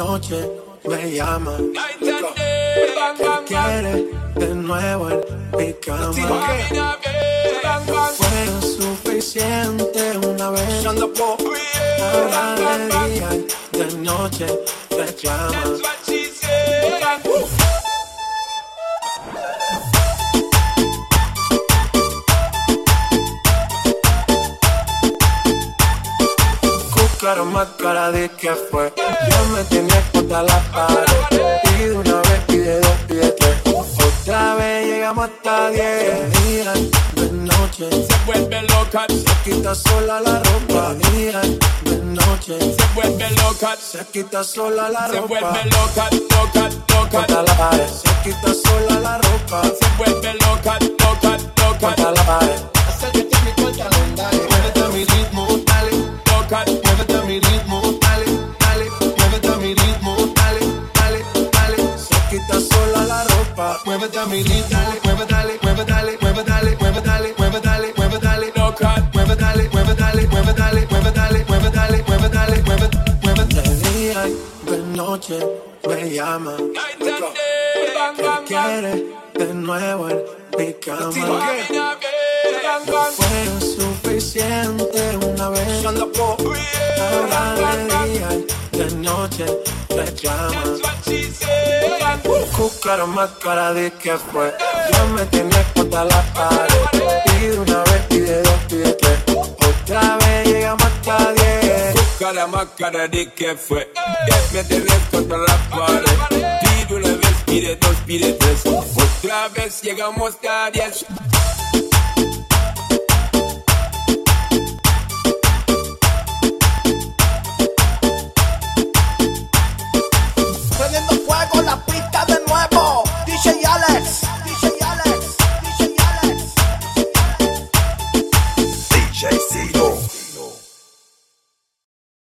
noche me llama. Él quiere de nuevo en mi cama. Fue suficiente una vez. Ahora de día de noche reclama. Claro, más cara de que fue. Yo me tenía contra la pared. Pide una vez, pide dos, pide tres. Otra vez llegamos hasta diez. Día, de noche. Se vuelve loca. Se quita sola la ropa. Día, de noche. Se vuelve loca. Se quita sola la ropa. Se vuelve loca, loca, loca. Contra la pared. Se quita sola la ropa. Se vuelve loca, loca, loca. Contra la pared. La ropa. Muévete a mi ritmo, mueve dale, mueve dale, mueve dale, mueve dale, mueve dale, mueve dale. Loca. Mueve dale, mueve dale, mueve dale, mueve dale, mueve dale, mueve dale, mueve, mueve. De día y de noche me llama. Él quiere de nuevo en mi cama. Fue suficiente una vez. Ahora de día y de noche reclama. Claro, más cara de que fue. Yo me tenía contra la pared. Pide una vez, pide dos, pide tres. Otra vez llegamos hasta diez. Cara más cara de que fue. Que me tenés contra la pared. Pide una vez, pide dos, pide tres. Otra vez llegamos a diez. Hola